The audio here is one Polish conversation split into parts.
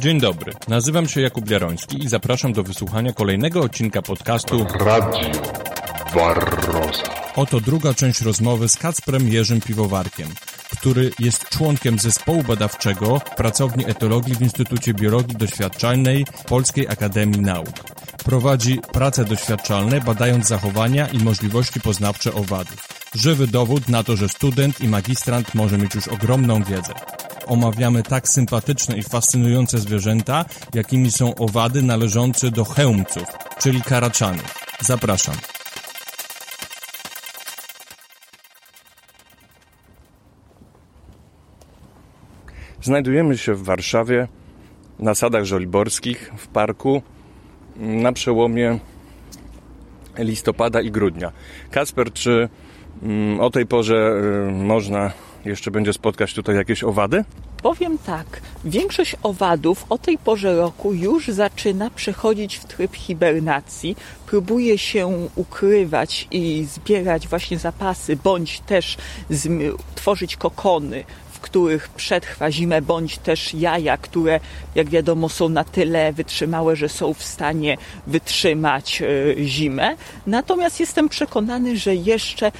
Dzień dobry, nazywam się Jakub Jaroński i zapraszam do wysłuchania kolejnego odcinka podcastu Radio Barroza. Oto druga część rozmowy z Kacprem Jerzym Piwowarkiem, który jest członkiem zespołu badawczego Pracowni Etologii w Instytucie Biologii Doświadczalnej Polskiej Akademii Nauk. Prowadzi prace doświadczalne badając zachowania i możliwości poznawcze owadów. Żywy dowód na to, że student i magistrant może mieć już ogromną wiedzę. Omawiamy tak sympatyczne i fascynujące zwierzęta, jakimi są owady należące do chełmców, czyli karaczanów. Zapraszam. Znajdujemy się w Warszawie, na Sadach Żoliborskich, w parku, na przełomie listopada i grudnia. Kasper, czy mm, o tej porze y, można jeszcze będzie spotkać tutaj jakieś owady? Powiem tak, większość owadów o tej porze roku już zaczyna przechodzić w tryb hibernacji, próbuje się ukrywać i zbierać właśnie zapasy, bądź też tworzyć kokony, których przetrwa zimę, bądź też jaja, które jak wiadomo są na tyle wytrzymałe, że są w stanie wytrzymać e, zimę. Natomiast jestem przekonany, że jeszcze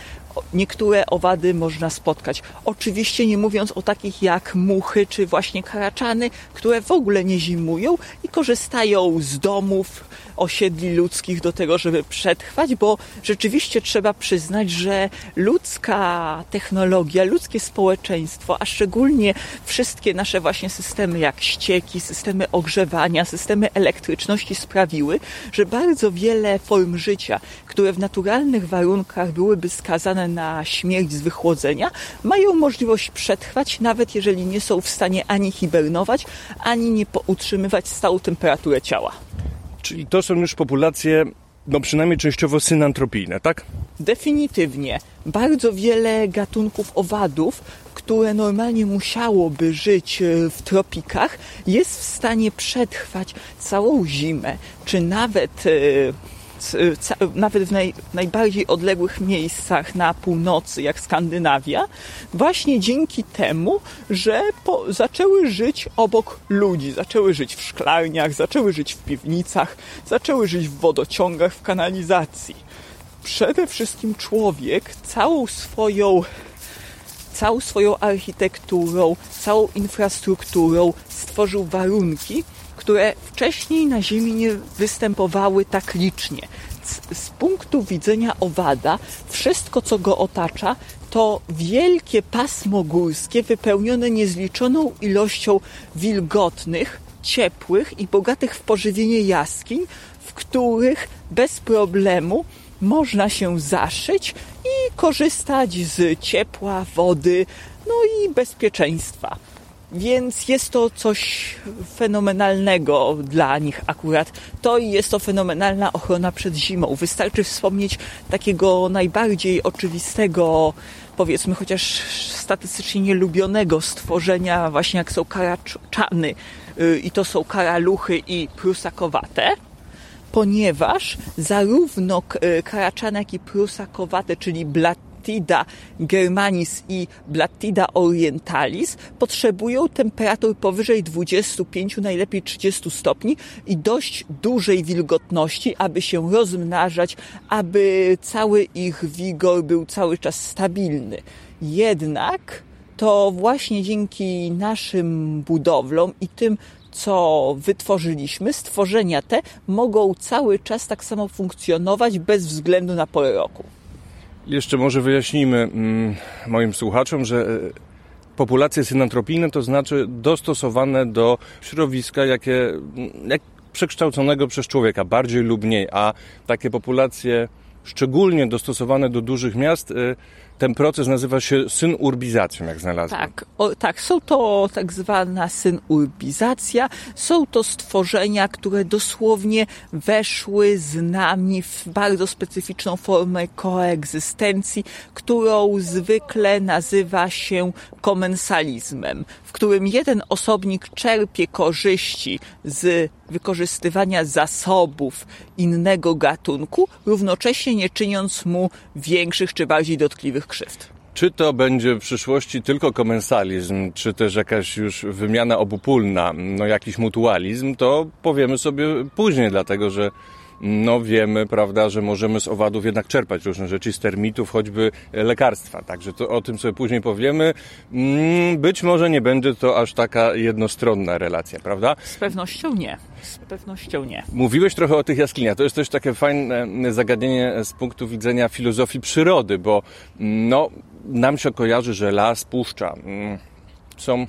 niektóre owady można spotkać. Oczywiście nie mówiąc o takich jak muchy czy właśnie karaczany, które w ogóle nie zimują i korzystają z domów, osiedli ludzkich do tego, żeby przetrwać, bo rzeczywiście trzeba przyznać, że ludzka technologia, ludzkie społeczeństwo, a szczególnie wszystkie nasze właśnie systemy jak ścieki, systemy ogrzewania, systemy elektryczności sprawiły, że bardzo wiele form życia, które w naturalnych warunkach byłyby skazane na śmierć z wychłodzenia, mają możliwość przetrwać, nawet jeżeli nie są w stanie ani hibernować, ani nie utrzymywać stału temperatury ciała. Czyli to są już populacje, no przynajmniej częściowo synantropijne, tak? Definitywnie. Bardzo wiele gatunków owadów, które normalnie musiałoby żyć e, w tropikach, jest w stanie przetrwać całą zimę, czy nawet Y, nawet w naj, najbardziej odległych miejscach na północy, jak Skandynawia, właśnie dzięki temu, że po, zaczęły żyć obok ludzi, zaczęły żyć w szklarniach, zaczęły żyć w piwnicach, zaczęły żyć w wodociągach, w kanalizacji. Przede wszystkim człowiek całą swoją całą swoją architekturą, całą infrastrukturą stworzył warunki, które wcześniej na Ziemi nie występowały tak licznie. Z punktu widzenia owada, wszystko co go otacza, to wielkie pasmo górskie wypełnione niezliczoną ilością wilgotnych, ciepłych i bogatych w pożywienie jaskiń, w których bez problemu można się zaszyć i korzystać z ciepła, wody, no i bezpieczeństwa. Więc jest to coś fenomenalnego dla nich akurat. To jest to fenomenalna ochrona przed zimą. Wystarczy wspomnieć takiego najbardziej oczywistego, powiedzmy chociaż statystycznie nielubionego stworzenia, właśnie jak są karaczany y, i to są karaluchy i prusakowate ponieważ zarówno y, karaczany, jak i prusakowate, czyli blat Blattida germanis i Blattida orientalis potrzebują temperatur powyżej 25, najlepiej 30 stopni i dość dużej wilgotności, aby się rozmnażać, aby cały ich wigor był cały czas stabilny. Jednak to właśnie dzięki naszym budowlom i tym, co wytworzyliśmy, stworzenia te mogą cały czas tak samo funkcjonować bez względu na porę roku. Jeszcze może wyjaśnijmy mm, moim słuchaczom, że e, populacje synantropijne to znaczy dostosowane do środowiska, jakie, mm, jak przekształconego przez człowieka, bardziej lub mniej, a takie populacje szczególnie dostosowane do dużych miast e, ten proces nazywa się synurbizacją, jak znalazłem. Tak, o, tak, są to tak zwana synurbizacja. Są to stworzenia, które dosłownie weszły z nami w bardzo specyficzną formę koegzystencji, którą zwykle nazywa się komensalizmem, w którym jeden osobnik czerpie korzyści z wykorzystywania zasobów innego gatunku, równocześnie nie czyniąc mu większych czy bardziej dotkliwych krzywd. Czy to będzie w przyszłości tylko komensalizm, czy też jakaś już wymiana obopólna, no jakiś mutualizm, to powiemy sobie później, dlatego że no wiemy, prawda, że możemy z owadów jednak czerpać różne rzeczy, z termitów, choćby lekarstwa. Także to o tym sobie później powiemy. Mm, być może nie będzie to aż taka jednostronna relacja, prawda? Z pewnością nie. Z pewnością nie. Mówiłeś trochę o tych jaskiniach. To jest też takie fajne zagadnienie z punktu widzenia filozofii przyrody, bo no, nam się kojarzy, że las, puszcza mm, są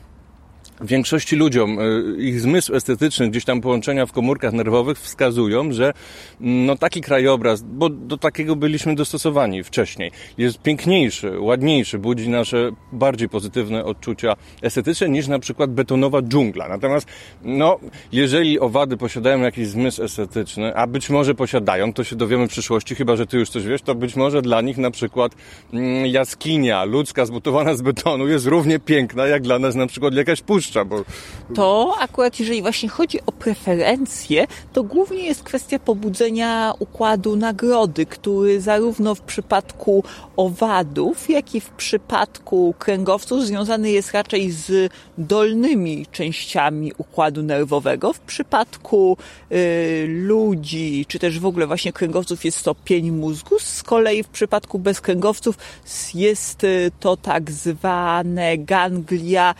większości ludziom y, ich zmysł estetyczny, gdzieś tam połączenia w komórkach nerwowych wskazują, że mm, no taki krajobraz, bo do takiego byliśmy dostosowani wcześniej, jest piękniejszy, ładniejszy, budzi nasze bardziej pozytywne odczucia estetyczne niż na przykład betonowa dżungla. Natomiast, no, jeżeli owady posiadają jakiś zmysł estetyczny, a być może posiadają, to się dowiemy w przyszłości, chyba że ty już coś wiesz, to być może dla nich na przykład mm, jaskinia ludzka zbudowana z betonu jest równie piękna, jak dla nas na przykład jakaś puszcza bo... To akurat jeżeli właśnie chodzi o preferencje, to głównie jest kwestia pobudzenia układu nagrody, który zarówno w przypadku owadów, jak i w przypadku kręgowców związany jest raczej z dolnymi częściami układu nerwowego. W przypadku y, ludzi, czy też w ogóle właśnie kręgowców jest to pień mózgu. Z kolei w przypadku bezkręgowców jest y, to tak zwane ganglia,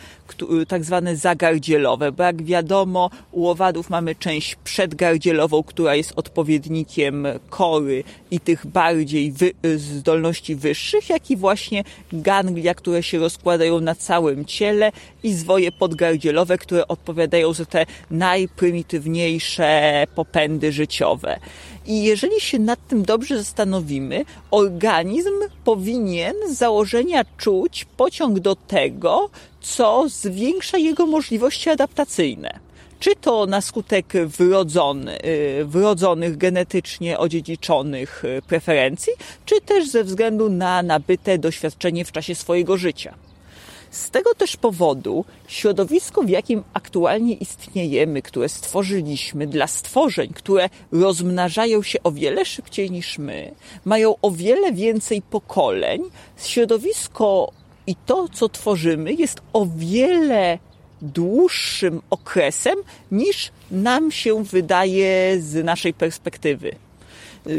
tak zwane zagardzielowe, bo jak wiadomo u owadów mamy część przedgardzielową, która jest odpowiednikiem kory i tych bardziej wy, zdolności wyższych, jak i właśnie ganglia, które się rozkładają na całym ciele i zwoje podgardzielowe, które odpowiadają za te najprymitywniejsze popędy życiowe. I jeżeli się nad tym dobrze zastanowimy, organizm powinien z założenia czuć pociąg do tego, co zwiększa jego możliwości adaptacyjne. Czy to na skutek wrodzony, y, wrodzonych, genetycznie odziedziczonych y, preferencji, czy też ze względu na nabyte doświadczenie w czasie swojego życia. Z tego też powodu środowisko, w jakim aktualnie istniejemy, które stworzyliśmy dla stworzeń, które rozmnażają się o wiele szybciej niż my, mają o wiele więcej pokoleń, środowisko i to, co tworzymy, jest o wiele dłuższym okresem niż nam się wydaje z naszej perspektywy.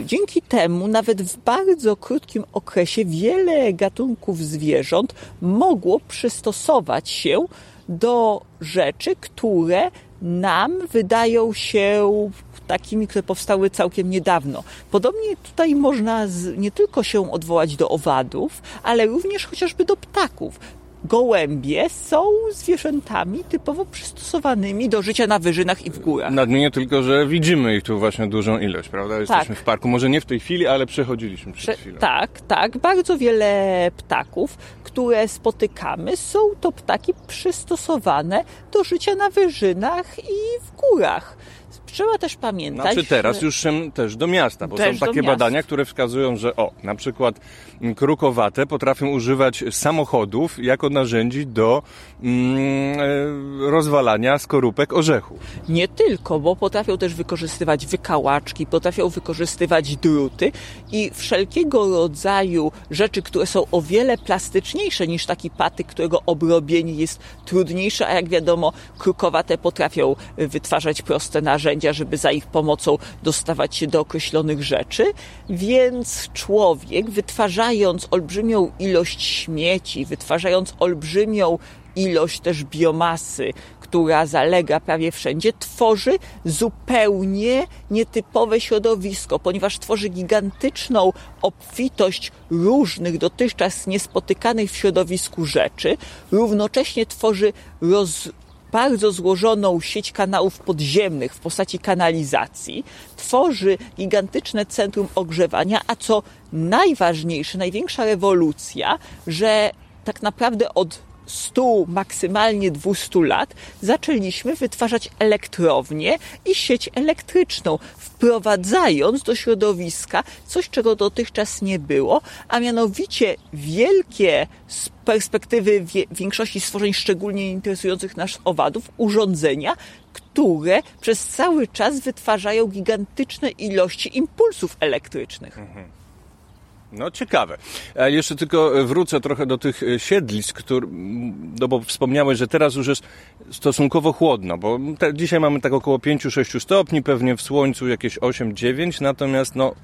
Dzięki temu, nawet w bardzo krótkim okresie, wiele gatunków zwierząt mogło przystosować się do rzeczy, które nam wydają się takimi, które powstały całkiem niedawno. Podobnie tutaj można z, nie tylko się odwołać do owadów, ale również chociażby do ptaków gołębie są zwierzętami typowo przystosowanymi do życia na wyżynach i w górach. Nadmienię tylko, że widzimy ich tu właśnie dużą ilość, prawda? Jesteśmy tak. w parku, może nie w tej chwili, ale przechodziliśmy przed Prze chwilą. Tak, tak. Bardzo wiele ptaków, które spotykamy, są to ptaki przystosowane do życia na wyżynach i w górach. Trzeba też pamiętać. Znaczy teraz już też do miasta, bo są takie badania, które wskazują, że o, na przykład krukowate potrafią używać samochodów jako narzędzi do mm, e, rozwalania skorupek orzechów. Nie tylko, bo potrafią też wykorzystywać wykałaczki, potrafią wykorzystywać druty i wszelkiego rodzaju rzeczy, które są o wiele plastyczniejsze niż taki patyk, którego obrobienie jest trudniejsze, a jak wiadomo, krukowate potrafią wytwarzać proste narzędzia, żeby za ich pomocą dostawać się do określonych rzeczy, więc człowiek wytwarzając olbrzymią ilość śmieci, wytwarzając olbrzymią ilość też biomasy, która zalega prawie wszędzie, tworzy zupełnie nietypowe środowisko, ponieważ tworzy gigantyczną obfitość różnych dotychczas niespotykanych w środowisku rzeczy, równocześnie tworzy roz, bardzo złożoną sieć kanałów podziemnych w postaci kanalizacji, tworzy gigantyczne centrum ogrzewania, a co najważniejsze, największa rewolucja, że tak naprawdę od 100, maksymalnie 200 lat zaczęliśmy wytwarzać elektrownie i sieć elektryczną, wprowadzając do środowiska coś, czego dotychczas nie było, a mianowicie wielkie z perspektywy większości stworzeń szczególnie interesujących nas owadów urządzenia, które przez cały czas wytwarzają gigantyczne ilości impulsów elektrycznych. Mhm. No ciekawe. A jeszcze tylko wrócę trochę do tych e, siedlisk, który, no bo wspomniałeś, że teraz już jest stosunkowo chłodno, bo te, dzisiaj mamy tak około 5-6 stopni, pewnie w słońcu jakieś 8-9, natomiast no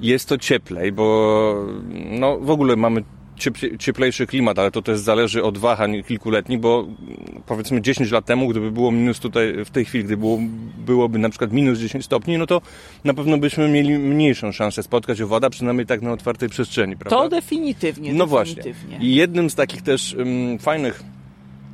jest to cieplej, bo no w ogóle mamy cieplejszy klimat, ale to też zależy od wahań kilkuletnich, bo powiedzmy 10 lat temu, gdyby było minus tutaj w tej chwili, gdy było, byłoby na przykład minus 10 stopni, no to na pewno byśmy mieli mniejszą szansę spotkać owada, przynajmniej tak na otwartej przestrzeni, prawda? To definitywnie. No definitywnie. właśnie. I jednym z takich też um, fajnych,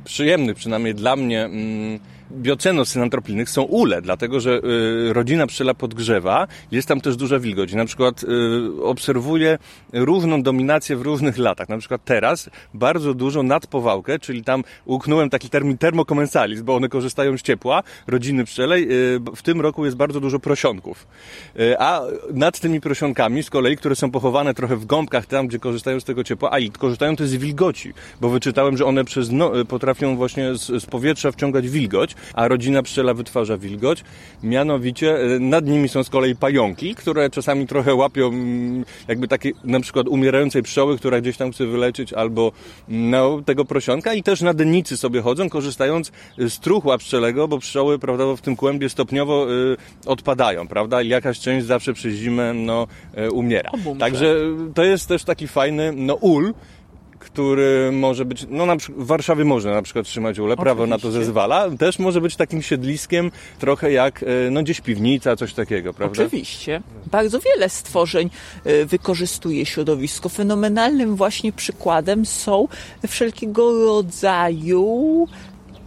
przyjemnych przynajmniej dla mnie um, biocenos synantropilnych są ule, dlatego że y, rodzina pszczela podgrzewa, jest tam też duża wilgoć. Na przykład y, obserwuję różną dominację w różnych latach. Na przykład teraz bardzo dużo nadpowałkę, czyli tam uknąłem taki termin termokomensalizm, bo one korzystają z ciepła, rodziny pszczelej. Y, w tym roku jest bardzo dużo prosionków. A nad tymi prosionkami z kolei, które są pochowane trochę w gąbkach, tam gdzie korzystają z tego ciepła, a i korzystają też z wilgoci, bo wyczytałem, że one przez no, potrafią właśnie z, z powietrza wciągać wilgoć, a rodzina pszczela wytwarza wilgoć. Mianowicie e, nad nimi są z kolei pająki, które czasami trochę łapią mm, jakby takie na przykład umierającej pszczoły, która gdzieś tam chce wyleczyć albo no, tego prosionka i też na dennicy sobie chodzą, korzystając z truchła pszczelego, bo pszczoły prawda, w tym kłębie stopniowo y, odpadają, prawda? I jakaś część zawsze przez zimę no, y, umiera. Także to jest też taki fajny no, ul, który może być, no na przykład w Warszawie można na przykład trzymać ulę, prawo na to zezwala, też może być takim siedliskiem trochę jak, e, no gdzieś piwnica, coś takiego, prawda? Oczywiście. Bardzo wiele stworzeń e, wykorzystuje środowisko. Fenomenalnym właśnie przykładem są wszelkiego rodzaju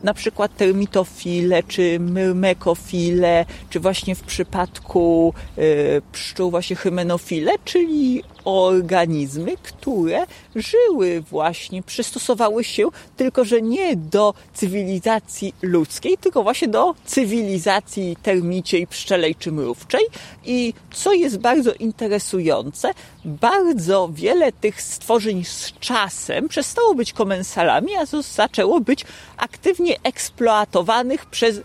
na przykład termitofile, czy myrmekofile, czy właśnie w przypadku y, pszczół właśnie hymenofile, czyli organizmy, które żyły właśnie, przystosowały się tylko, że nie do cywilizacji ludzkiej, tylko właśnie do cywilizacji termiciej, pszczelej czy mrówczej. I co jest bardzo interesujące, bardzo wiele tych stworzeń z czasem przestało być komensalami, a zaczęło być aktywnie eksploatowanych przez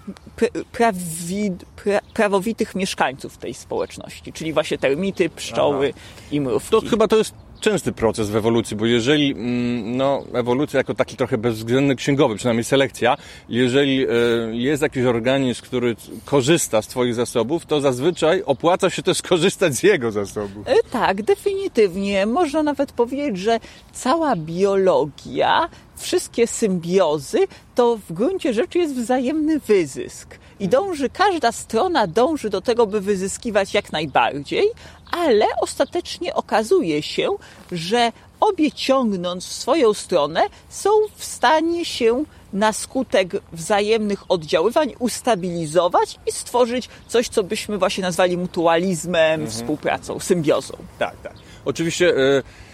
prawi, pra, prawowitych mieszkańców tej społeczności, czyli właśnie termity, pszczoły Aha. i mrówki. To chyba to jest częsty proces w ewolucji, bo jeżeli mm, no, ewolucja jako taki trochę bezwzględny księgowy, przynajmniej selekcja, jeżeli e, jest jakiś organizm, który korzysta z Twoich zasobów, to zazwyczaj opłaca się też korzystać z jego zasobów. E, tak, definitywnie. Można nawet powiedzieć, że cała biologia wszystkie symbiozy to w gruncie rzeczy jest wzajemny wyzysk. I dąży, każda strona dąży do tego, by wyzyskiwać jak najbardziej, ale ostatecznie okazuje się, że obie ciągnąc w swoją stronę są w stanie się na skutek wzajemnych oddziaływań ustabilizować i stworzyć coś, co byśmy właśnie nazwali mutualizmem, mhm. współpracą, symbiozą. Tak, tak. Oczywiście. Y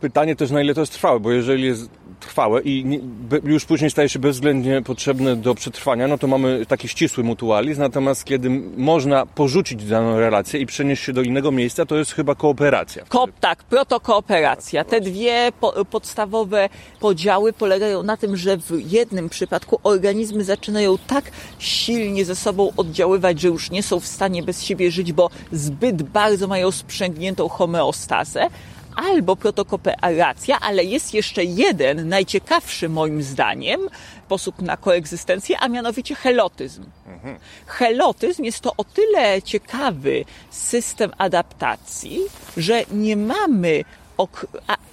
pytanie też, na ile to jest trwałe, bo jeżeli jest trwałe i już później staje się bezwzględnie potrzebne do przetrwania, no to mamy taki ścisły mutualizm, natomiast kiedy można porzucić daną relację i przenieść się do innego miejsca, to jest chyba kooperacja. Ko tak, protokooperacja. Te dwie po podstawowe podziały polegają na tym, że w jednym przypadku organizmy zaczynają tak silnie ze sobą oddziaływać, że już nie są w stanie bez siebie żyć, bo zbyt bardzo mają sprzęgniętą homeostazę, albo protokooperacja, ale jest jeszcze jeden, najciekawszy moim zdaniem, sposób na koegzystencję, a mianowicie helotyzm. Helotyzm jest to o tyle ciekawy system adaptacji, że nie mamy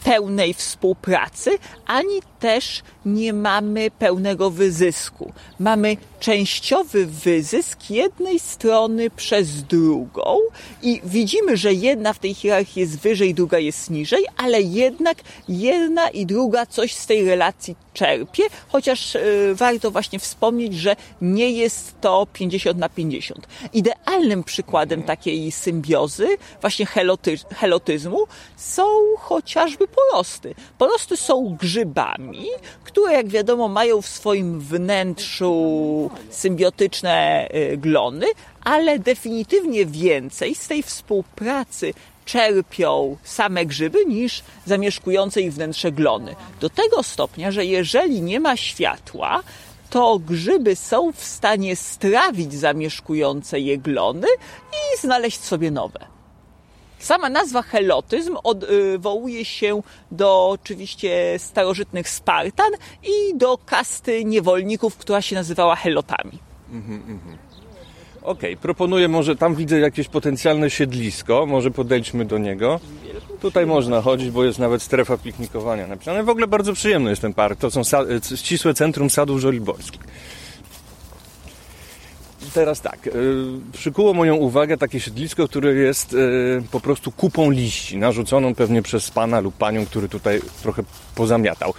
pełnej współpracy, ani też nie mamy pełnego wyzysku. Mamy częściowy wyzysk jednej strony przez drugą i widzimy, że jedna w tej hierarchii jest wyżej, druga jest niżej, ale jednak jedna i druga coś z tej relacji czerpie, chociaż y, warto właśnie wspomnieć, że nie jest to 50 na 50. Idealnym przykładem takiej symbiozy, właśnie heloty, helotyzmu, są chociażby porosty. Porosty są grzybami, które jak wiadomo mają w swoim wnętrzu symbiotyczne y, glony, ale definitywnie więcej z tej współpracy czerpią same grzyby niż zamieszkujące ich wnętrze glony. Do tego stopnia, że jeżeli nie ma światła, to grzyby są w stanie strawić zamieszkujące je glony i znaleźć sobie nowe. Sama nazwa helotyzm odwołuje się do oczywiście starożytnych Spartan i do kasty niewolników, która się nazywała helotami. Okej, proponuję może, tam widzę jakieś potencjalne siedlisko, może podejdźmy do niego. Tutaj można chodzić, bo jest nawet strefa piknikowania napisane. W ogóle bardzo przyjemny jest ten park. To są c- ścisłe centrum sadów żoliborskich. Teraz tak, y, przykuło moją uwagę takie siedlisko, które jest y, po prostu kupą liści, narzuconą pewnie przez pana lub panią, który tutaj trochę pozamiatał.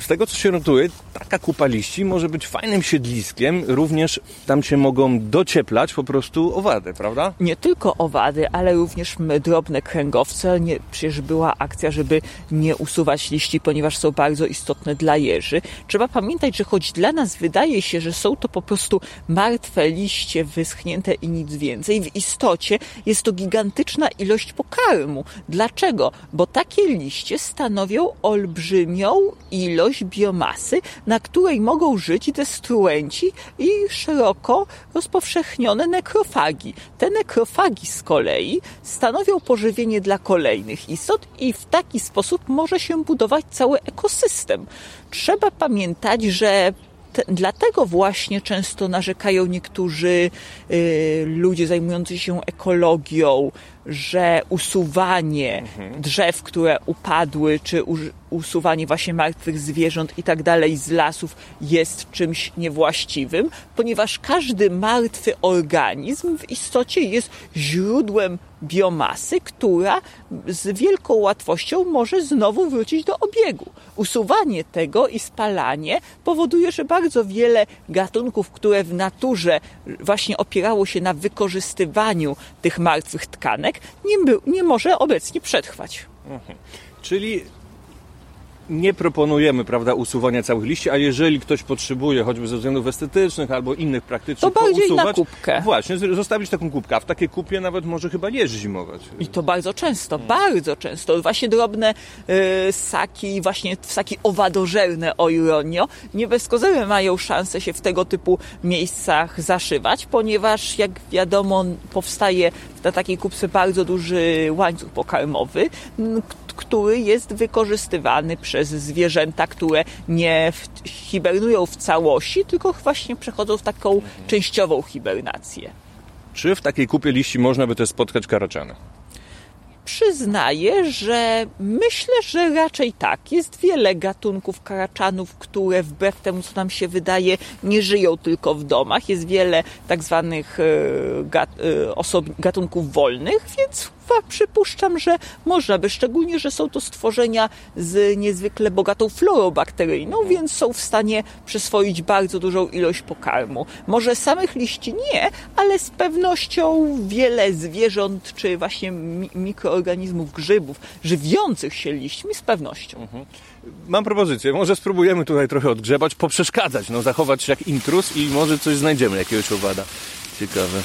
Z tego co się notuje, taka kupa liści może być fajnym siedliskiem, również tam się mogą docieplać po prostu owady, prawda? nie tylko owady, ale również drobne kręgowce. Nie, przecież była akcja, żeby nie usuwać liści, ponieważ są bardzo istotne dla jeży. Trzeba pamiętać, że choć dla nas wydaje się, że są to po prostu martwe liście wyschnięte i nic więcej, w istocie jest to gigantyczna ilość pokarmu. Dlaczego? Bo takie liście stanowią olbrzymią ilość biomasy, na której mogą żyć destruenci i szeroko rozpowszechnione nekrofagi. Te nekrofagi z kolei stanowią pożywienie dla kolejnych istot i w taki sposób może się budować cały ekosystem. Trzeba pamiętać, że te, dlatego właśnie często narzekają niektórzy y, ludzie zajmujący się ekologią, że usuwanie drzew, które upadły, czy usuwanie właśnie martwych zwierząt i tak dalej z lasów jest czymś niewłaściwym, ponieważ każdy martwy organizm w istocie jest źródłem biomasy, która z wielką łatwością może znowu wrócić do obiegu. Usuwanie tego i spalanie powoduje, że bardzo wiele gatunków, które w naturze właśnie opierało się na wykorzystywaniu tych martwych tkanek, nie, nie może obecnie przetrwać. Czyli nie proponujemy, prawda, usuwania całych liści, a jeżeli ktoś potrzebuje, choćby ze względów estetycznych albo innych praktycznych, To bardziej na pousuwać, kubkę. Właśnie, zostawić taką kubkę, a w takiej kupie nawet może chyba jeż zimować. I to bardzo często, bardzo często. Właśnie drobne y, ssaki, właśnie ssaki owadożerne, o ironio, nie bez kozery mają szansę się w tego typu miejscach zaszywać, ponieważ jak wiadomo powstaje na takiej kupce bardzo duży łańcuch pokarmowy, który jest wykorzystywany przez zwierzęta, które nie w, hibernują w całości, tylko właśnie przechodzą w taką częściową hibernację. Czy w takiej kupie liści można by też spotkać karaczany? Przyznaję, że myślę, że raczej tak. Jest wiele gatunków karaczanów, które wbrew temu, co nam się wydaje, nie żyją tylko w domach. Jest wiele tak zwanych e, e, gatunków wolnych, więc przypuszczam, że można by, szczególnie, że są to stworzenia z niezwykle bogatą florą bakteryjną, więc są w stanie przyswoić bardzo dużą ilość pokarmu. Może samych liści nie, ale z pewnością wiele zwierząt, czy właśnie mi- mikroorganizmów, grzybów, żywiących się liśćmi, z pewnością. Mam propozycję, może spróbujemy tutaj trochę odgrzebać, poprzeszkadzać, no zachować się jak intrus i może coś znajdziemy, jakiegoś owada. Ciekawe.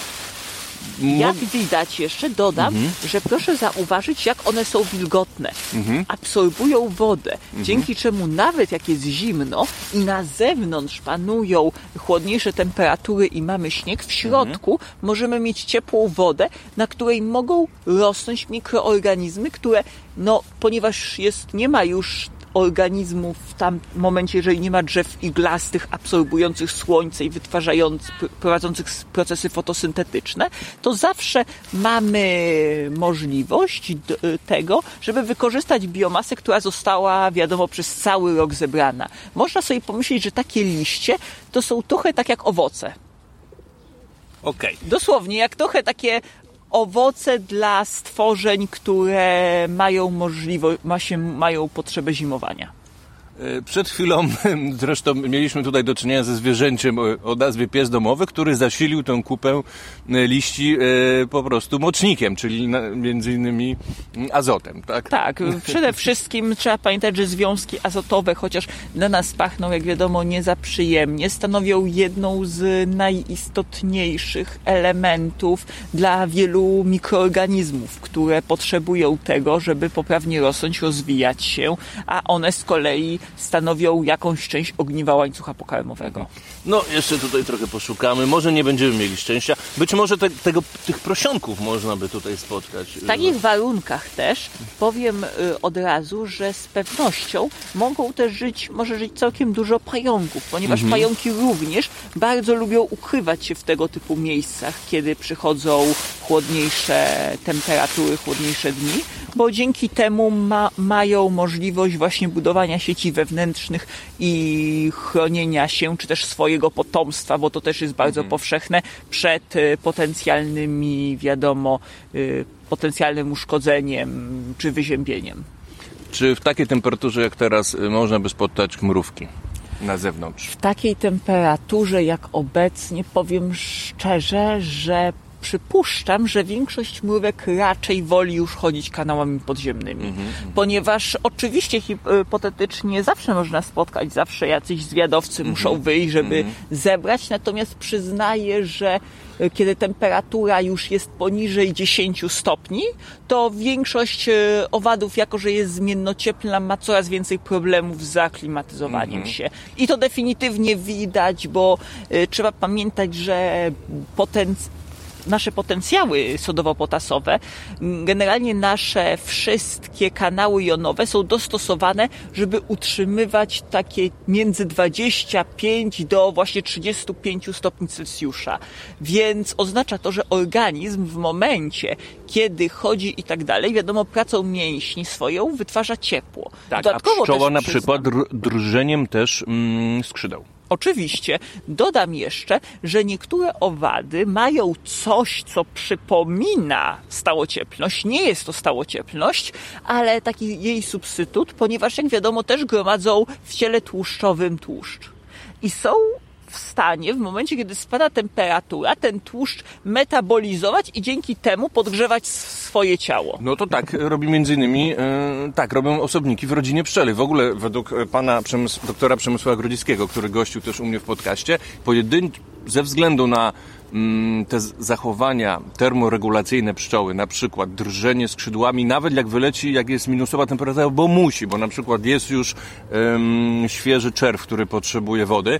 Jak widać jeszcze, dodam, że proszę zauważyć, jak one są wilgotne. Absorbują wodę, dzięki czemu nawet jak jest zimno i na zewnątrz panują chłodniejsze temperatury i mamy śnieg, w środku możemy mieć ciepłą wodę, na której mogą rosnąć mikroorganizmy, które, no, ponieważ jest, nie ma już organizmów w tam momencie, jeżeli nie ma drzew iglastych, absorbujących słońce i wytwarzających, prowadzących procesy fotosyntetyczne, to zawsze mamy możliwość tego, żeby wykorzystać biomasę, która została, wiadomo, przez cały rok zebrana. Można sobie pomyśleć, że takie liście to są trochę tak jak owoce. Okej. Dosłownie, jak trochę takie owoce dla stworzeń, które mają możliwość, ma się, mają potrzebę zimowania. E, Przed chwilą zresztą mieliśmy tutaj do czynienia ze zwierzęciem o- nazwie pies domowy, który zasilił tę kupę e, liści e, po prostu mocznikiem, czyli między innymi mm, azotem, tak? Tak, przede wszystkim trzeba pamiętać, że związki azotowe, chociaż dla nas pachną, jak wiadomo, nie za przyjemnie, stanowią jedną z najistotniejszych elementów dla wielu mikroorganizmów, które potrzebują tego, żeby poprawnie rosnąć, rozwijać się, a one z kolei stanowią jakąś część ogniwa łańcucha pokarmowego. No, jeszcze tutaj trochę poszukamy. Może nie będziemy mieli szczęścia. Być może te, tego, tych prosionków można by tutaj spotkać. W takich warunkach też powiem y, od razu, że z pewnością mogą też żyć, może żyć całkiem dużo pająków, ponieważ pająki również bardzo lubią ukrywać się w tego typu miejscach, kiedy przychodzą chłodniejsze temperatury, chłodniejsze dni, bo dzięki temu ma, mają możliwość właśnie budowania sieci wewnętrznych i chronienia się, czy też swojego potomstwa, bo to też jest bardzo powszechne, przed y, potencjalnymi, wiadomo, y, potencjalnym uszkodzeniem czy wyziębieniem. Czy w takiej temperaturze jak teraz y, można by spotkać mrówki na zewnątrz? W takiej temperaturze jak obecnie powiem szczerze, że przypuszczam, że większość mrówek raczej woli już chodzić kanałami podziemnymi, ponieważ oczywiście hipotetycznie zawsze można spotkać, zawsze jacyś zwiadowcy muszą wyjść, żeby zebrać, natomiast przyznaję, że e, kiedy temperatura już jest poniżej 10 stopni, to większość e, owadów, jako że jest zmiennocieplna, ma coraz więcej problemów z zaklimatyzowaniem się. I to definitywnie widać, bo e, trzeba pamiętać, że potencjał nasze potencjały sodowo-potasowe, m, generalnie nasze wszystkie kanały jonowe są dostosowane, żeby utrzymywać takie między 25 do właśnie 35 stopni Celsjusza. Więc oznacza to, że organizm w momencie, kiedy chodzi i tak dalej, wiadomo, pracą mięśni swoją wytwarza ciepło. Tak, Dodatkowo a pszczoła na przyznam- przykład dr- drżeniem też mm, skrzydeł. Oczywiście. Dodam jeszcze, że niektóre owady mają coś, co przypomina stałocieplność. Nie jest to stałocieplność, ale taki jej substytut, ponieważ jak wiadomo też gromadzą w ciele tłuszczowym tłuszcz. I są w stanie w momencie, kiedy spada temperatura, ten tłuszcz metabolizować i dzięki temu podgrzewać swoje ciało. No to tak robi między innymi, e, tak, robią osobniki w rodzinie pszczeli. W ogóle według e, pana Przemys- doktora Przemysława Grodziskiego, który gościł też u mnie w podcaście, pojedyn- ze względu na mm, te zachowania termoregulacyjne pszczoły, na przykład drżenie skrzydłami, nawet jak wyleci, jak jest minusowa temperatura, bo musi, bo na przykład jest już świeży czerw, który potrzebuje wody,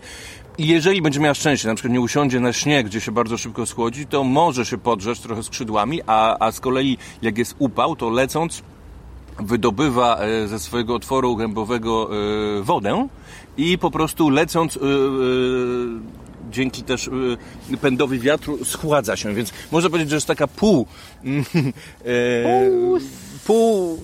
i jeżeli będzie miała szczęście, na przykład nie usiądzie na śnieg, gdzie się bardzo szybko schłodzi, to może się podrzeć trochę skrzydłami, a, a z kolei jak jest upał, to lecąc wydobywa e, ze swojego otworu gębowego e, wodę i po prostu lecąc e, dzięki też pędowi wiatru schładza się, więc można powiedzieć, że jest taka pół e, pół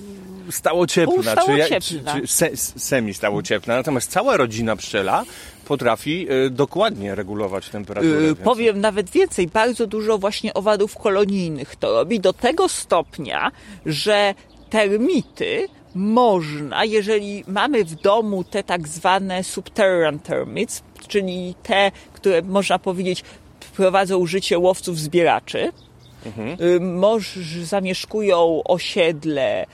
stałocieplna, Pół czy, stałocieplna. czy, czy se, semi stałocieplna, natomiast cała rodzina pszczela potrafi e, dokładnie regulować temperaturę. Yy, więc- powiem nawet więcej, bardzo dużo właśnie owadów kolonijnych to robi do tego stopnia, że termity można, jeżeli mamy w domu te tak zwane subterranean termites, czyli te, które można powiedzieć prowadzą życie łowców zbieraczy, y, moż, zamieszkują osiedle, y,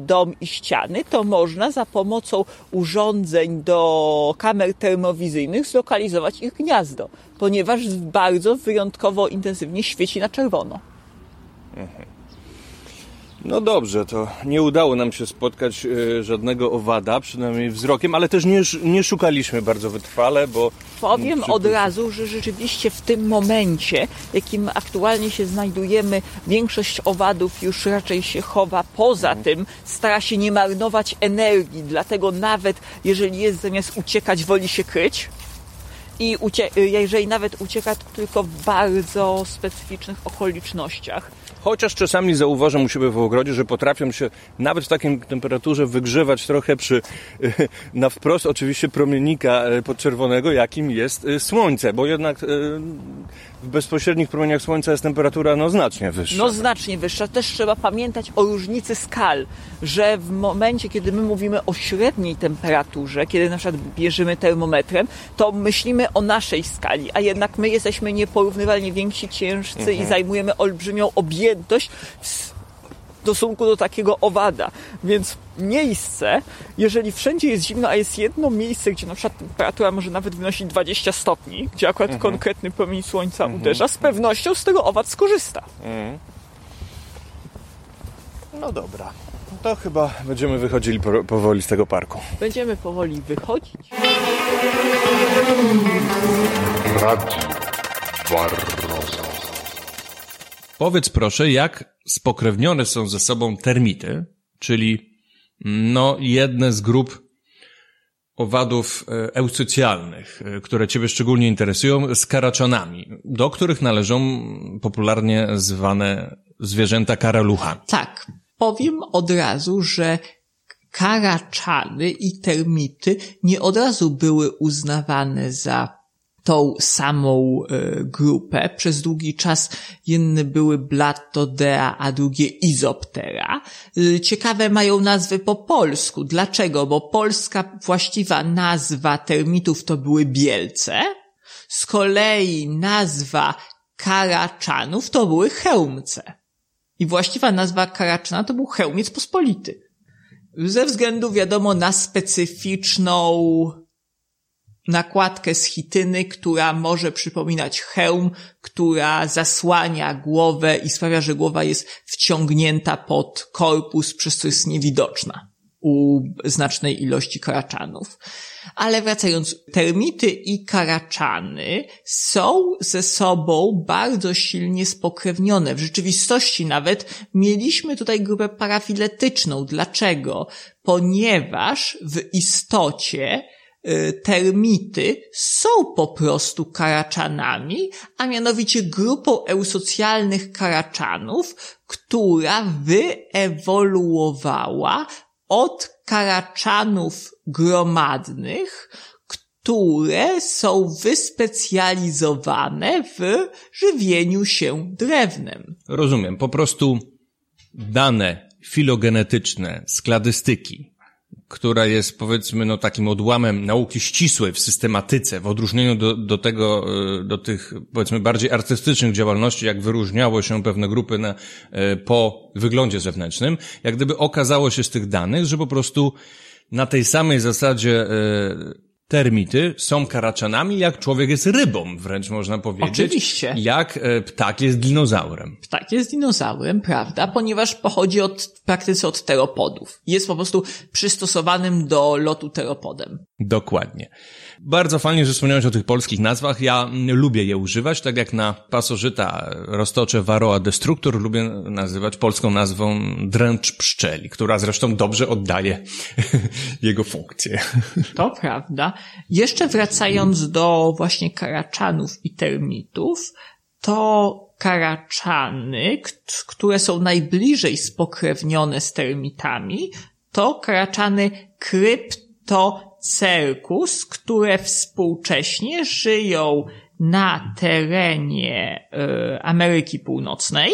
dom i ściany, to można za pomocą urządzeń do kamer termowizyjnych zlokalizować ich gniazdo, ponieważ bardzo wyjątkowo intensywnie świeci na czerwono. No dobrze, to nie udało nam się spotkać e, żadnego owada, przynajmniej wzrokiem, ale też nie, nie szukaliśmy bardzo wytrwale, bo... Powiem od razu, że rzeczywiście w tym momencie, jakim aktualnie się znajdujemy, większość owadów już raczej się chowa poza tym, stara się nie marnować energii, dlatego nawet jeżeli jest zamiast uciekać, woli się kryć. I ucie- jeżeli nawet ucieka, to tylko w bardzo specyficznych okolicznościach. Chociaż czasami zauważam u siebie w ogrodzie, że potrafią się nawet w takiej temperaturze wygrzewać trochę przy, na wprost oczywiście promiennika e, podczerwonego, jakim jest e, słońce, bo jednak e, w bezpośrednich promieniach słońca jest temperatura no znacznie wyższa. No znacznie wyższa. Też trzeba pamiętać o różnicy skal, że w momencie, kiedy my mówimy o średniej temperaturze, kiedy na przykład bierzemy termometrem, to myślimy o naszej skali, a jednak my jesteśmy nieporównywalnie więksi, ciężcy i zajmujemy olbrzymią objętość w stosunku do takiego owada. Więc miejsce, jeżeli wszędzie jest zimno, a jest jedno miejsce, gdzie na przykład temperatura może nawet wynosić 20 stopni, gdzie akurat konkretny promień słońca uderza, z pewnością z tego owad skorzysta. No dobra. To chyba będziemy wychodzili po, powoli z tego parku. Będziemy powoli wychodzić. Radio Barroso. Powiedz proszę, jak spokrewnione są ze sobą termity, czyli no jedne z grup owadów e, eusocjalnych, e, które Ciebie szczególnie interesują, z karaczanami, do których należą popularnie zwane zwierzęta karaluchami. Tak, powiem od razu, że karaczany i termity nie od razu były uznawane za tą samą e, grupę. Przez długi czas jedne były Blattodea, a drugie Izoptera. E, ciekawe mają nazwy po polsku. Dlaczego? Bo polska właściwa nazwa termitów to były Bielce. Z kolei nazwa karaczanów to były Chełmce. I właściwa nazwa karaczana to był Chełmiec Pospolity. Ze względu, wiadomo, na specyficzną nakładkę z chityny, która może przypominać hełm, która zasłania głowę i sprawia, że głowa jest wciągnięta pod korpus, przez co jest niewidoczna u znacznej ilości karaczanów. Ale wracając, termity i karaczany są ze sobą bardzo silnie spokrewnione. W rzeczywistości nawet mieliśmy tutaj grupę parafiletyczną. Dlaczego? Ponieważ w istocie termity są po prostu karaczanami, a mianowicie grupą eusocjalnych karaczanów, która wyewoluowała od karaczanów gromadnych, które są wyspecjalizowane w żywieniu się drewnem. Rozumiem. Po prostu dane filogenetyczne z kladystyki która jest powiedzmy no takim odłamem nauki ścisłej w systematyce, w odróżnieniu do, do tego, e, do tych powiedzmy bardziej artystycznych działalności, jak wyróżniało się pewne grupy na, e, po wyglądzie zewnętrznym, jak gdyby okazało się z tych danych, że po prostu na tej samej zasadzie e, termity są karaczanami, jak człowiek jest rybą, wręcz można powiedzieć. Oczywiście. Jak e, ptak jest dinozaurem. Ptak jest dinozaurem, prawda? Ponieważ pochodzi od, w praktyce od teropodów. Jest po prostu przystosowanym do lotu teropodem. Dokładnie. Bardzo fajnie, że wspomniałeś o tych polskich nazwach. Ja lubię je używać, tak jak na pasożyta roztocze Varroa destructor lubię nazywać polską nazwą dręcz pszczeli, która zresztą dobrze oddaje jego funkcję. To prawda. Jeszcze wracając do właśnie karaczanów i termitów, to karaczany, które są najbliżej spokrewnione z termitami, to karaczany kryptocercus, które współcześnie żyją na terenie y, Ameryki Północnej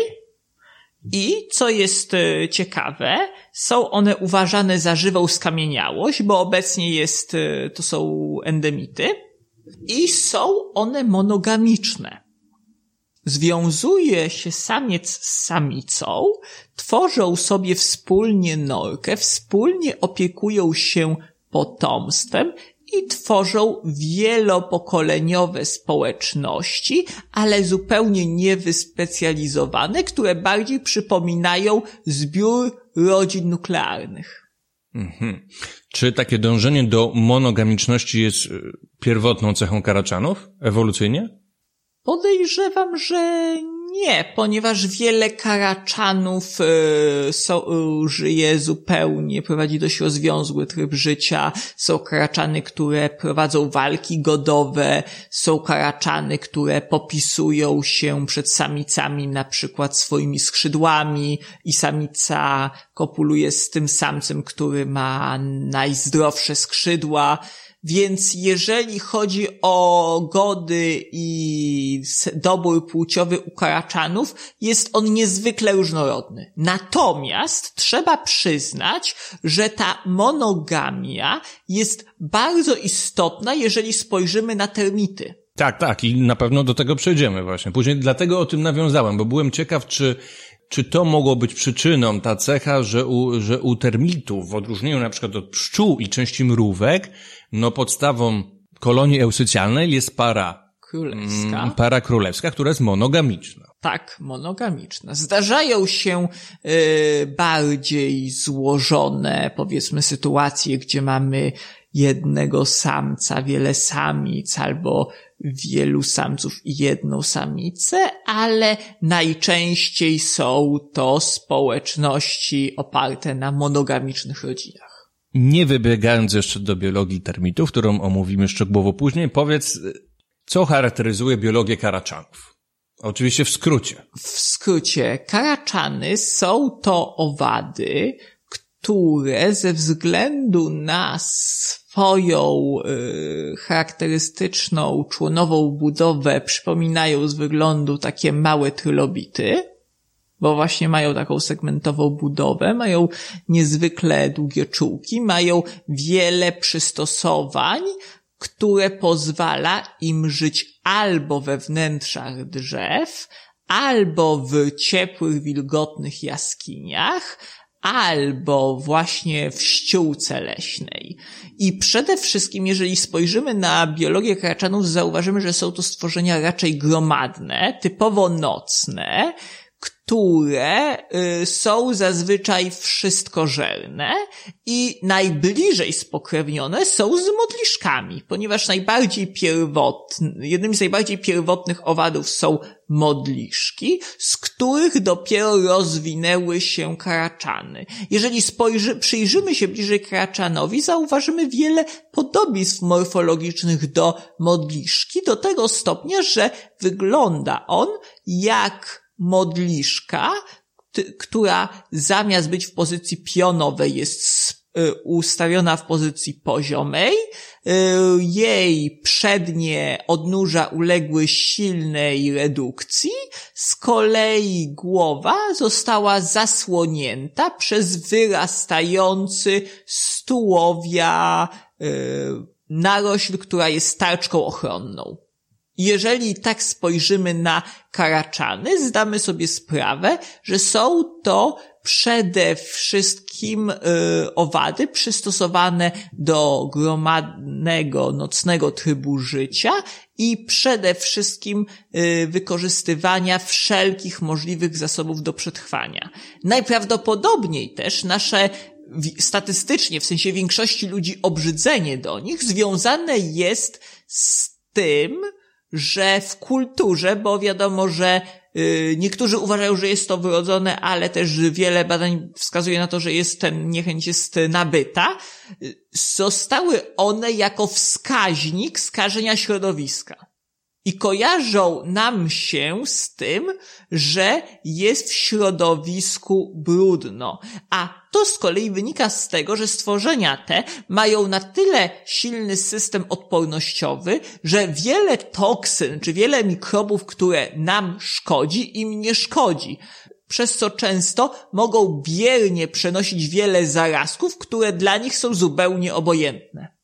i co jest e, ciekawe, są one uważane za żywą skamieniałość, bo obecnie jest, e, to są endemity i są one monogamiczne. Związuje się samiec z samicą, tworzą sobie wspólnie norkę, wspólnie opiekują się potomstwem i tworzą wielopokoleniowe społeczności, ale zupełnie niewyspecjalizowane, które bardziej przypominają zbiór rodzin nuklearnych. Mhm. Czy takie dążenie do monogamiczności jest y, pierwotną cechą karaczanów ewolucyjnie? Podejrzewam, że nie, ponieważ wiele karaczanów y, so, y, żyje zupełnie, prowadzi dość rozwiązły tryb życia. Są karaczany, które prowadzą walki godowe, są karaczany, które popisują się przed samicami na przykład swoimi skrzydłami i samica kopuluje z tym samcem, który ma najzdrowsze skrzydła. Więc jeżeli chodzi o gody i dobór płciowy u karaczanów, jest on niezwykle różnorodny. Natomiast trzeba przyznać, że ta monogamia jest bardzo istotna, jeżeli spojrzymy na termity. Tak, tak i na pewno do tego przejdziemy właśnie. Później dlatego o tym nawiązałem, bo byłem ciekaw, czy czy to mogło być przyczyną, ta cecha, że u, że u termitów, w odróżnieniu na przykład od pszczół i części mrówek, no podstawą kolonii eusycjalnej jest para królewska. Mm, para królewska, która jest monogamiczna. Tak, monogamiczna. Zdarzają się y, bardziej złożone, powiedzmy, sytuacje, gdzie mamy jednego samca, wiele samic albo wielu samców i jedną samicę, ale najczęściej są to społeczności oparte na monogamicznych rodzinach. Nie wybiegając jeszcze do biologii termitów, którą omówimy szczegółowo później, powiedz, co charakteryzuje biologię karaczanów? Oczywiście w skrócie. W skrócie, karaczany są to owady, które ze względu na swoją y, charakterystyczną członową budowę przypominają z wyglądu takie małe trylobity, bo właśnie mają taką segmentową budowę, mają niezwykle długie czułki, mają wiele przystosowań, które pozwala im żyć albo we wnętrzach drzew, albo w ciepłych, wilgotnych jaskiniach, albo właśnie w ściółce leśnej. I przede wszystkim, jeżeli spojrzymy na biologię karaczanów, zauważymy, że są to stworzenia raczej gromadne, typowo nocne, które y, są zazwyczaj wszystkożerne i najbliżej spokrewnione są z modliszkami, ponieważ najbardziej pierwotny, jednym z najbardziej pierwotnych owadów są modliszki, z których dopiero rozwinęły się karaczany. Jeżeli spojrzy, przyjrzymy się bliżej karaczanowi, zauważymy wiele podobieństw morfologicznych do modliszki, do tego stopnia, że wygląda on jak modliszka, która zamiast być w pozycji pionowej jest y, ustawiona w pozycji poziomej. Y, jej przednie odnóża uległy silnej redukcji, z kolei głowa została zasłonięta przez wyrastający z tułowia y, narośl, która jest tarczką ochronną. Jeżeli tak spojrzymy na karaczany, zdamy sobie sprawę, że są to przede wszystkim y, owady przystosowane do gromadnego, nocnego trybu życia i przede wszystkim y, wykorzystywania wszelkich możliwych zasobów do przetrwania. Najprawdopodobniej też nasze statystycznie, w sensie większości ludzi, obrzydzenie do nich związane jest z tym, że w kulturze, bo wiadomo, że y, niektórzy uważają, że jest to wyrodzone, ale też wiele badań wskazuje na to, że jest ten niechęć jest nabyta, y, zostały one jako wskaźnik skażenia środowiska i kojarzą nam się z tym, że jest w środowisku brudno. A to z kolei wynika z tego, że stworzenia te mają na tyle silny system odpornościowy, że wiele toksyn czy wiele mikrobów, które nam szkodzi, im nie szkodzi przez co często mogą biernie przenosić wiele zarazków, które dla nich są zupełnie obojętne.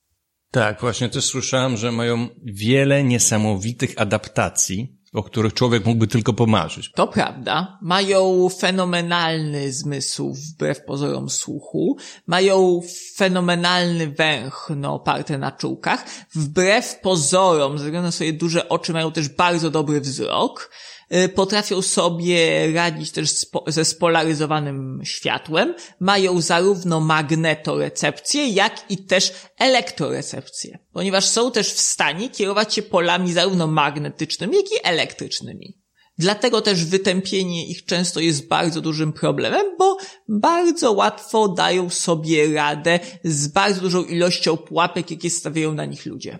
Tak, właśnie też słyszałem, że mają wiele niesamowitych adaptacji, o których człowiek mógłby tylko pomarzyć. To prawda. Mają fenomenalny zmysł wbrew pozorom słuchu. Mają fenomenalny węch, no, oparty na czułkach. Wbrew pozorom, ze względu na swoje duże oczy, mają też bardzo dobry wzrok. Y, potrafią sobie radzić też ze spolaryzowanym światłem, mają zarówno magnetorecepcję, jak i też elektrorecepcję, ponieważ są też w stanie kierować się polami zarówno magnetycznymi, jak i elektrycznymi. Dlatego też wytępienie ich często jest bardzo dużym problemem, bo bardzo łatwo dają sobie radę z bardzo dużą ilością pułapek, jakie stawiają na nich ludzie.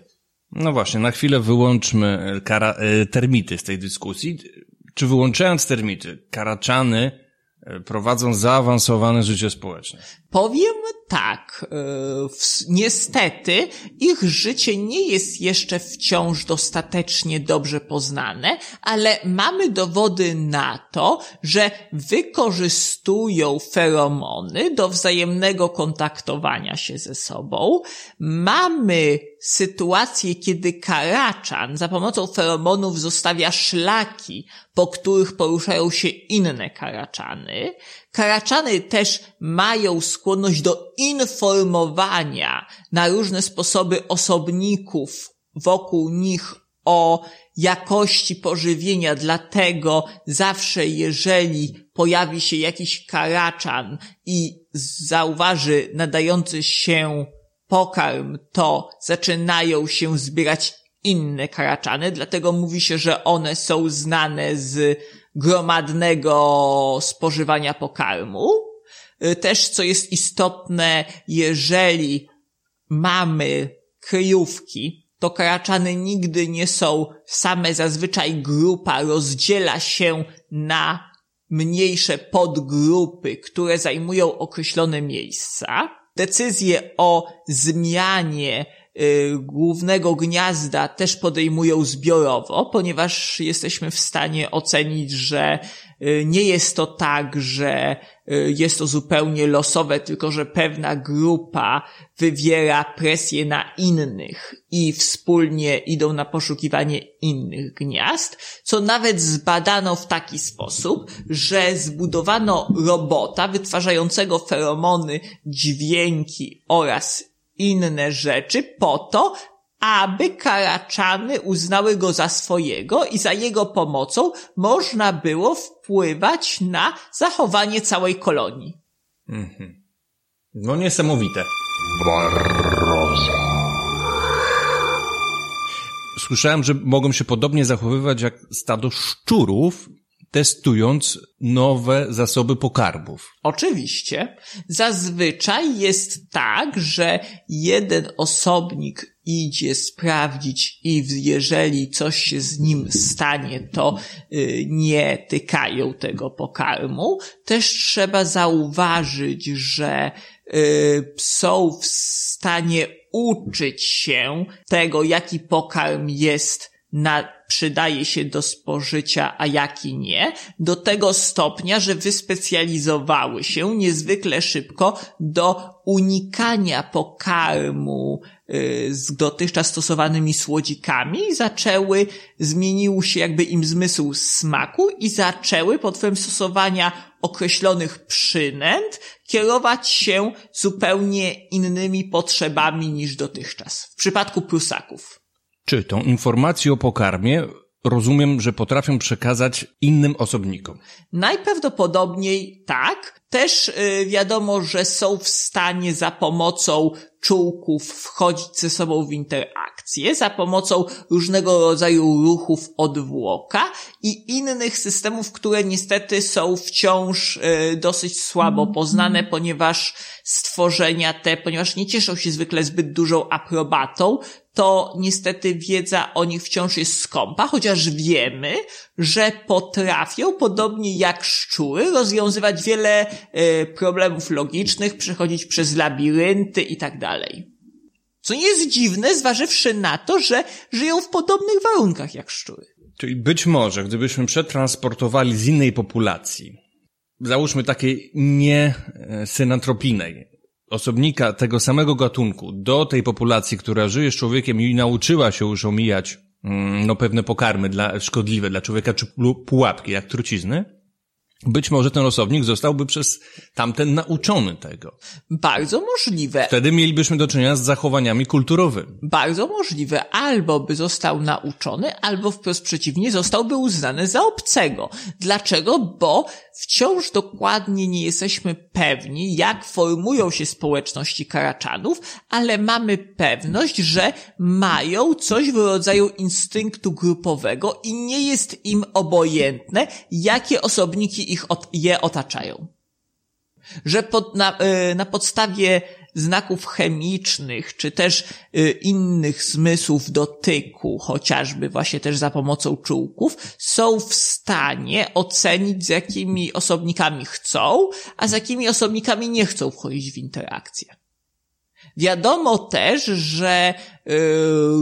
No właśnie, na chwilę wyłączmy kara, e, termity z tej dyskusji. Czy wyłączając termity, karaczany e, prowadzą zaawansowane życie społeczne? Powiem tak, e, niestety ich życie nie jest jeszcze wciąż dostatecznie dobrze poznane, ale mamy dowody na to, że wykorzystują feromony do wzajemnego kontaktowania się ze sobą. Mamy sytuację, kiedy karaczan za pomocą feromonów zostawia szlaki, po których poruszają się inne karaczany. Karaczany też mają do informowania na różne sposoby osobników wokół nich o jakości pożywienia, dlatego zawsze jeżeli pojawi się jakiś karaczan i zauważy nadający się pokarm, to zaczynają się zbierać inne karaczany, dlatego mówi się, że one są znane z gromadnego spożywania pokarmu. Też, co jest istotne, jeżeli mamy kryjówki, to karaczany nigdy nie są same, zazwyczaj grupa rozdziela się na mniejsze podgrupy, które zajmują określone miejsca. Decyzje o zmianie y, głównego gniazda też podejmują zbiorowo, ponieważ jesteśmy w stanie ocenić, że y, nie jest to tak, że y, jest to zupełnie losowe, tylko że pewna grupa wywiera presję na innych i wspólnie idą na poszukiwanie innych gniazd, co nawet zbadano w taki sposób, że zbudowano robota wytwarzającego feromony, dźwięki oraz inne rzeczy po to, aby karaczany uznały go za swojego i za jego pomocą można było wpływać na zachowanie całej kolonii. Mhm. No niesamowite. Barroza. Słyszałem, że mogą się podobnie zachowywać jak stado szczurów, testując nowe zasoby pokarmów. Oczywiście. Zazwyczaj jest tak, że jeden osobnik idzie sprawdzić i jeżeli coś się z nim stanie, to y, nie tykają tego pokarmu. Też trzeba zauważyć, że y, są w stanie uczyć się tego, jaki pokarm jest na, przydaje się do spożycia, a jaki nie, do tego stopnia, że wyspecjalizowały się niezwykle szybko do unikania pokarmu z dotychczas stosowanymi słodzikami zaczęły, zmienił się jakby im zmysł smaku i zaczęły pod wpływem stosowania określonych przynęt kierować się zupełnie innymi potrzebami niż dotychczas. W przypadku prusaków. Czy tą informację o pokarmie rozumiem, że potrafią przekazać innym osobnikom? Najprawdopodobniej tak. Też y, wiadomo, że są w stanie za pomocą czułków wchodzić ze sobą w interakcję, za pomocą różnego rodzaju ruchów odwłoka i innych systemów, które niestety są wciąż y, dosyć słabo poznane, ponieważ stworzenia te, ponieważ nie cieszą się zwykle zbyt dużą aprobatą, to niestety wiedza o nich wciąż jest skąpa, chociaż wiemy, że potrafią, podobnie jak szczury, rozwiązywać wiele y, problemów logicznych, przechodzić przez labirynty i tak dalej. Co nie jest dziwne, zważywszy na to, że żyją w podobnych warunkach jak szczury. Czyli być może, gdybyśmy przetransportowali z innej populacji, załóżmy takiej nie e, osobnika tego samego gatunku do tej populacji, która żyje z człowiekiem i nauczyła się już omijać mm, no, pewne pokarmy dla, szkodliwe dla człowieka, czy pułapki, jak trucizny, być może ten osobnik zostałby przez tamten nauczony tego. Bardzo możliwe. Wtedy mielibyśmy do czynienia z zachowaniami kulturowymi. Bardzo możliwe. Albo by został nauczony, albo wprost przeciwnie, zostałby uznany za obcego. Dlaczego? Bo wciąż dokładnie nie jesteśmy pewni, jak formują się społeczności karaczanów, ale mamy pewność, że mają coś w rodzaju instynktu grupowego i nie jest im obojętne, jakie osobniki ich je otaczają. Że pod, na, y, na podstawie znaków chemicznych, czy też y, innych zmysłów dotyku, chociażby właśnie też za pomocą czułków, są w stanie ocenić, z jakimi osobnikami chcą, a z jakimi osobnikami nie chcą wchodzić w interakcję. Wiadomo też, że y,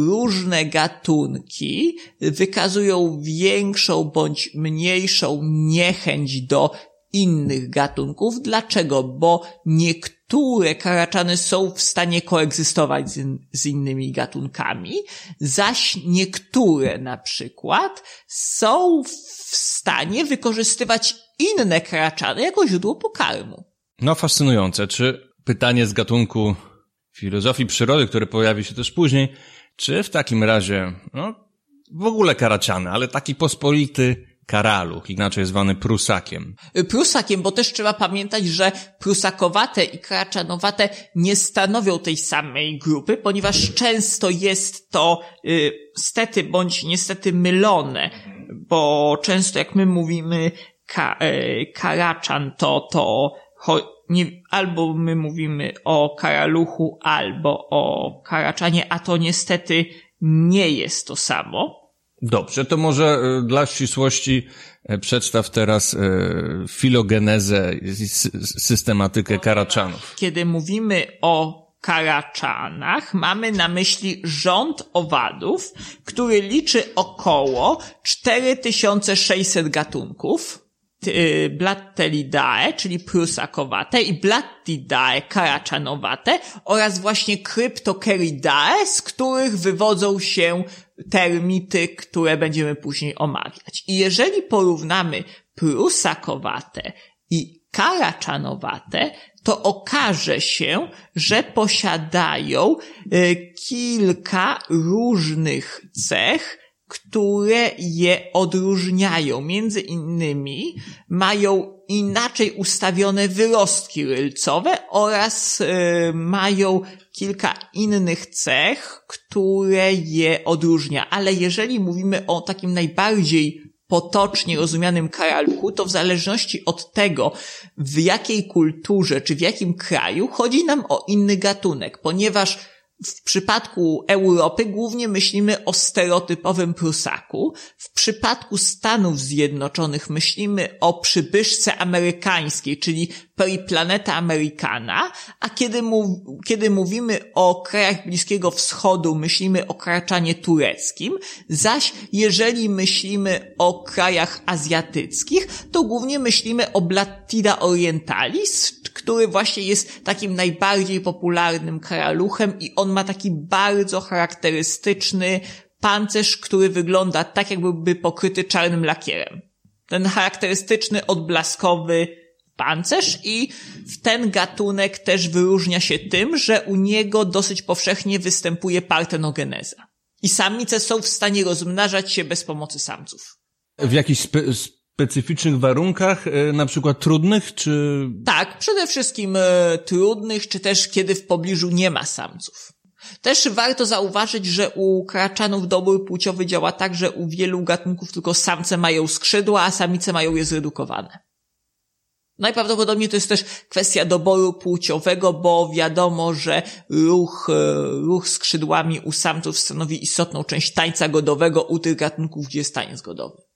różne gatunki wykazują większą bądź mniejszą niechęć do innych gatunków. Dlaczego? Bo niektóre karaczany są w stanie koegzystować z, in, z, innymi gatunkami, zaś niektóre na przykład są w stanie wykorzystywać inne karaczany jako źródło pokarmu. No fascynujące. Czy pytanie z gatunku filozofii przyrody, które pojawi się też później, czy w takim razie, no, w ogóle karaciany, ale taki pospolity karaluch, inaczej zwany prusakiem. Prusakiem, bo też trzeba pamiętać, że prusakowate i karaczanowate nie stanowią tej samej grupy, ponieważ często jest to y, stety bądź niestety mylone, bo często jak my mówimy ka, y, karaczan, to to cho, nie, albo my mówimy o karaluchu, albo o karaczanie, a to niestety nie jest to samo. Dobrze, to może e, dla ścisłości e, przedstaw teraz e, filogenezę, systematykę karaczanów. Kiedy mówimy o karaczanach, mamy na myśli rząd owadów, który liczy około 4600 gatunków. Blattelidae, czyli prusakowate i Blattidae, karaczanowate oraz właśnie Cryptokeridae, z których wywodzą się termity, które będziemy później omawiać. I jeżeli porównamy prusakowate i karaczanowate, to okaże się, że posiadają y, kilka różnych cech, które je odróżniają. Między innymi mają inaczej ustawione wyrostki rylcowe oraz y, mają kilka innych cech, które je odróżnia. Ale jeżeli mówimy o takim najbardziej potocznie rozumianym karalku, to w zależności od tego, w jakiej kulturze czy w jakim kraju, chodzi nam o inny gatunek, ponieważ w przypadku Europy głównie myślimy o stereotypowym prusaku. W przypadku Stanów Zjednoczonych myślimy o przybyszce amerykańskiej, czyli Planeta Americana, a kiedy, kiedy mówimy o krajach Bliskiego Wschodu, myślimy o kraczanie tureckim, zaś jeżeli myślimy o krajach azjatyckich, to głównie myślimy o Blattida orientalis, który właśnie jest takim najbardziej popularnym karaluchem i on ma taki bardzo charakterystyczny pancerz, który wygląda tak, jakby pokryty czarnym lakierem. Ten charakterystyczny, odblaskowy pancerz i ten gatunek też wyróżnia się tym, że u niego dosyć powszechnie występuje partenogeneza. I samice są w stanie rozmnażać się bez pomocy samców. W jakichś spe specyficznych warunkach, e, na przykład trudnych, czy... Tak, przede wszystkim e, trudnych, czy też kiedy w pobliżu nie ma samców. Też warto zauważyć, że u kraczanów dobór płciowy działa tak, że u wielu gatunków tylko samce mają skrzydła, a samice mają je zredukowane. Najprawdopodobniej to jest też kwestia doboru płciowego, bo wiadomo, że ruch, e, ruch skrzydłami u samców stanowi istotną część tańca godowego u tych gatunków, gdzie jest taniec godowy.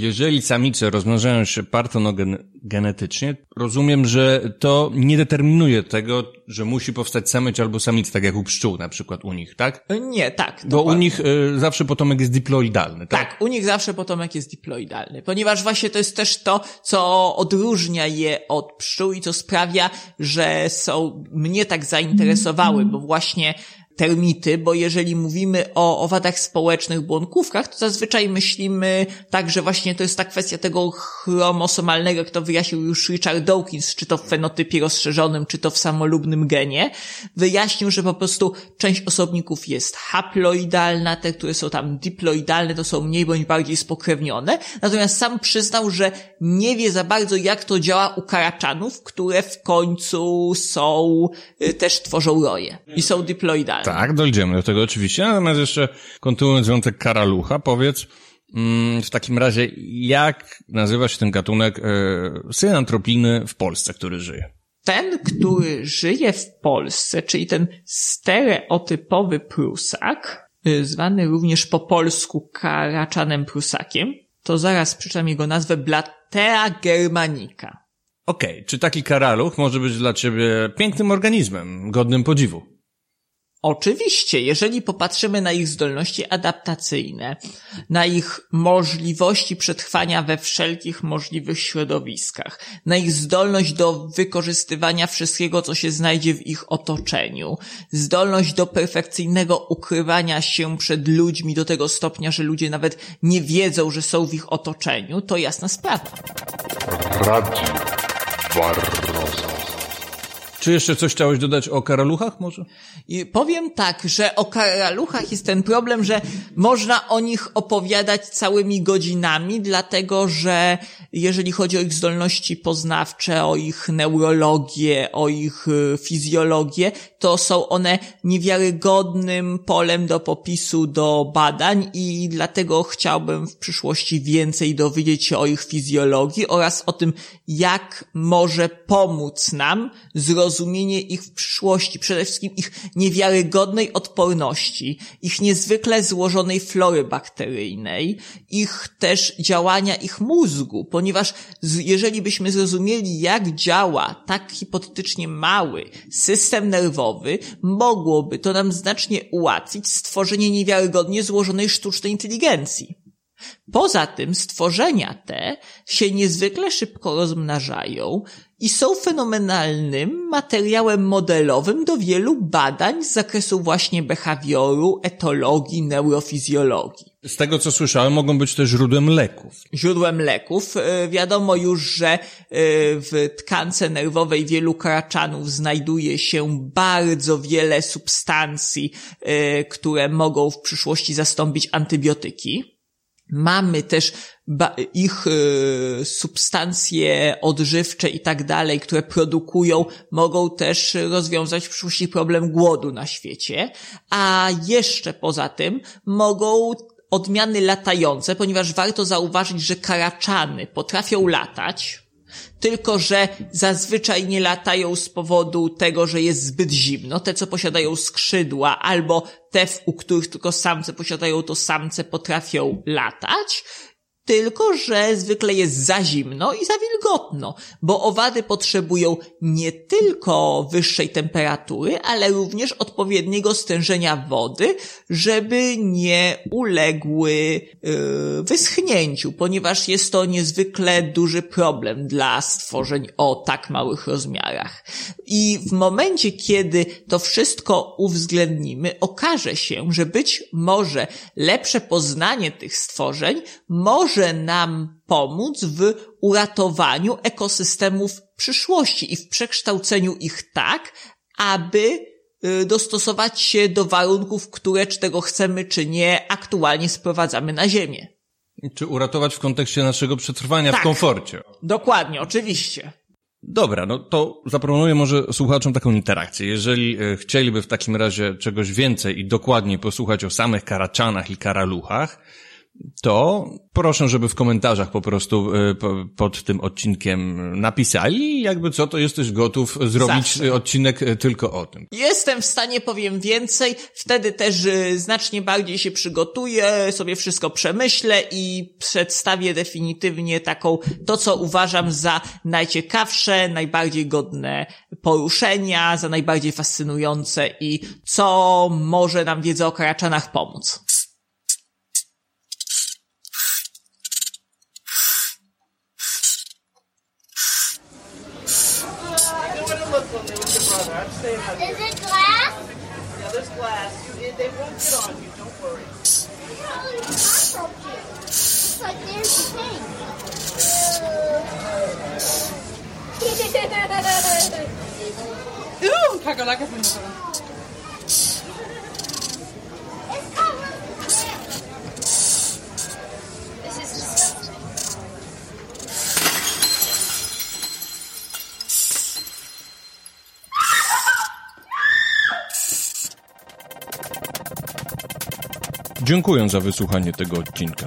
Jeżeli samice rozmnażają się partonogenetycznie, rozumiem, że to nie determinuje tego, że musi powstać samiec albo samica, tak jak u pszczół na przykład u nich, tak? Nie, tak. Bo dokładnie. u nich y, zawsze potomek jest diploidalny, tak? Tak, u nich zawsze potomek jest diploidalny, ponieważ właśnie to jest też to, co odróżnia je od pszczół i co sprawia, że są, mnie tak zainteresowały, bo właśnie termity, bo jeżeli mówimy o owadach społecznych, błonkówkach, to zazwyczaj myślimy tak, że właśnie to jest ta kwestia tego chromosomalnego, jak to wyjaśnił już Richard Dawkins, czy to w fenotypie rozszerzonym, czy to w samolubnym genie. Wyjaśnił, że po prostu część osobników jest haploidalna, te, które są tam diploidalne, to są mniej bądź bardziej spokrewnione. Natomiast sam przyznał, że nie wie za bardzo, jak to działa u karaczanów, które w końcu są, y, też tworzą roje i są diploidalne. Tak, dojdziemy do tego oczywiście. Natomiast jeszcze kontynuując wątek karalucha, powiedz mm, w takim razie, jak nazywa się ten gatunek e, synantropiny w Polsce, który żyje? Ten, który żyje w Polsce, czyli ten stereotypowy prusak, e, zwany również po polsku karaczanem prusakiem, to zaraz przeczytam jego nazwę Blatea germanica. Okej, okay, czy taki karaluch może być dla ciebie pięknym organizmem, godnym podziwu? Oczywiście, jeżeli popatrzymy na ich zdolności adaptacyjne, na ich możliwości przetrwania we wszelkich możliwych środowiskach, na ich zdolność do wykorzystywania wszystkiego, co się znajdzie w ich otoczeniu, zdolność do perfekcyjnego ukrywania się przed ludźmi do tego stopnia, że ludzie nawet nie wiedzą, że są w ich otoczeniu, to jasna sprawa. Radio Barroso. Czy jeszcze coś chciałeś dodać o karaluchach może? I powiem tak, że o karaluchach jest ten problem, że można o nich opowiadać całymi godzinami, dlatego że jeżeli chodzi o ich zdolności poznawcze, o ich neurologię, o ich y, fizjologię, to są one niewiarygodnym polem do popisu do badań i dlatego chciałbym w przyszłości więcej dowiedzieć się o ich fizjologii oraz o tym, jak może pomóc nam zrozumienie ich przyszłości, przede wszystkim ich niewiarygodnej odporności, ich niezwykle złożonej flory bakteryjnej, ich też działania ich mózgu, ponieważ jeżeli byśmy zrozumieli, jak działa tak hipotetycznie mały system nerwowy, mogłoby to nam znacznie ułatwić stworzenie niewiarygodnie złożonej sztucznej inteligencji. Poza tym stworzenia te się niezwykle szybko rozmnażają i są fenomenalnym materiałem modelowym do wielu badań z zakresu właśnie behawioru, etologii, neurofizjologii. Z tego co słyszałem, mogą być też źródłem leków. Źródłem leków. E, wiadomo już, że e, w tkance nerwowej wielu karaczanów znajduje się bardzo wiele substancji, e, które mogą w przyszłości zastąpić antybiotyki. Mamy też ich y, substancje odżywcze i tak dalej, które produkują, mogą też rozwiązać w przyszłości problem głodu na świecie, a jeszcze poza tym mogą odmiany latające, ponieważ warto zauważyć, że karaczany potrafią latać, tylko że zazwyczaj nie latają z powodu tego, że jest zbyt zimno. Te, co posiadają skrzydła, albo te, u których tylko samce posiadają, to samce potrafią latać tylko że zwykle jest za zimno i za wilgotno, bo owady potrzebują nie tylko wyższej temperatury, ale również odpowiedniego stężenia wody, żeby nie uległy yy, wyschnięciu, ponieważ jest to niezwykle duży problem dla stworzeń o tak małych rozmiarach. I w momencie, kiedy to wszystko uwzględnimy, okaże się, że być może lepsze poznanie tych stworzeń może może nam pomóc w uratowaniu ekosystemów przyszłości i w przekształceniu ich tak, aby y, dostosować się do warunków, które, czy tego chcemy, czy nie, aktualnie sprowadzamy na Ziemię. Czy uratować w kontekście naszego przetrwania tak, w komforcie. Dokładnie, oczywiście. Dobra, no to zaproponuję może słuchaczom taką interakcję. Jeżeli y, chcieliby w takim razie czegoś więcej i dokładniej posłuchać o samych karaczanach i karaluchach, to proszę, żeby w komentarzach po prostu e, pod tym odcinkiem napisali, jakby co, to jesteś gotów zrobić Zawsze. odcinek e, tylko o tym. Jestem w stanie, powiem więcej, wtedy też e, znacznie bardziej się przygotuję, sobie wszystko przemyślę i przedstawię definitywnie taką, to co uważam za najciekawsze, najbardziej godne poruszenia, za najbardziej fascynujące i co może nam wiedza o Karaczanach pomóc. Dziękuję za wysłuchanie tego odcinka.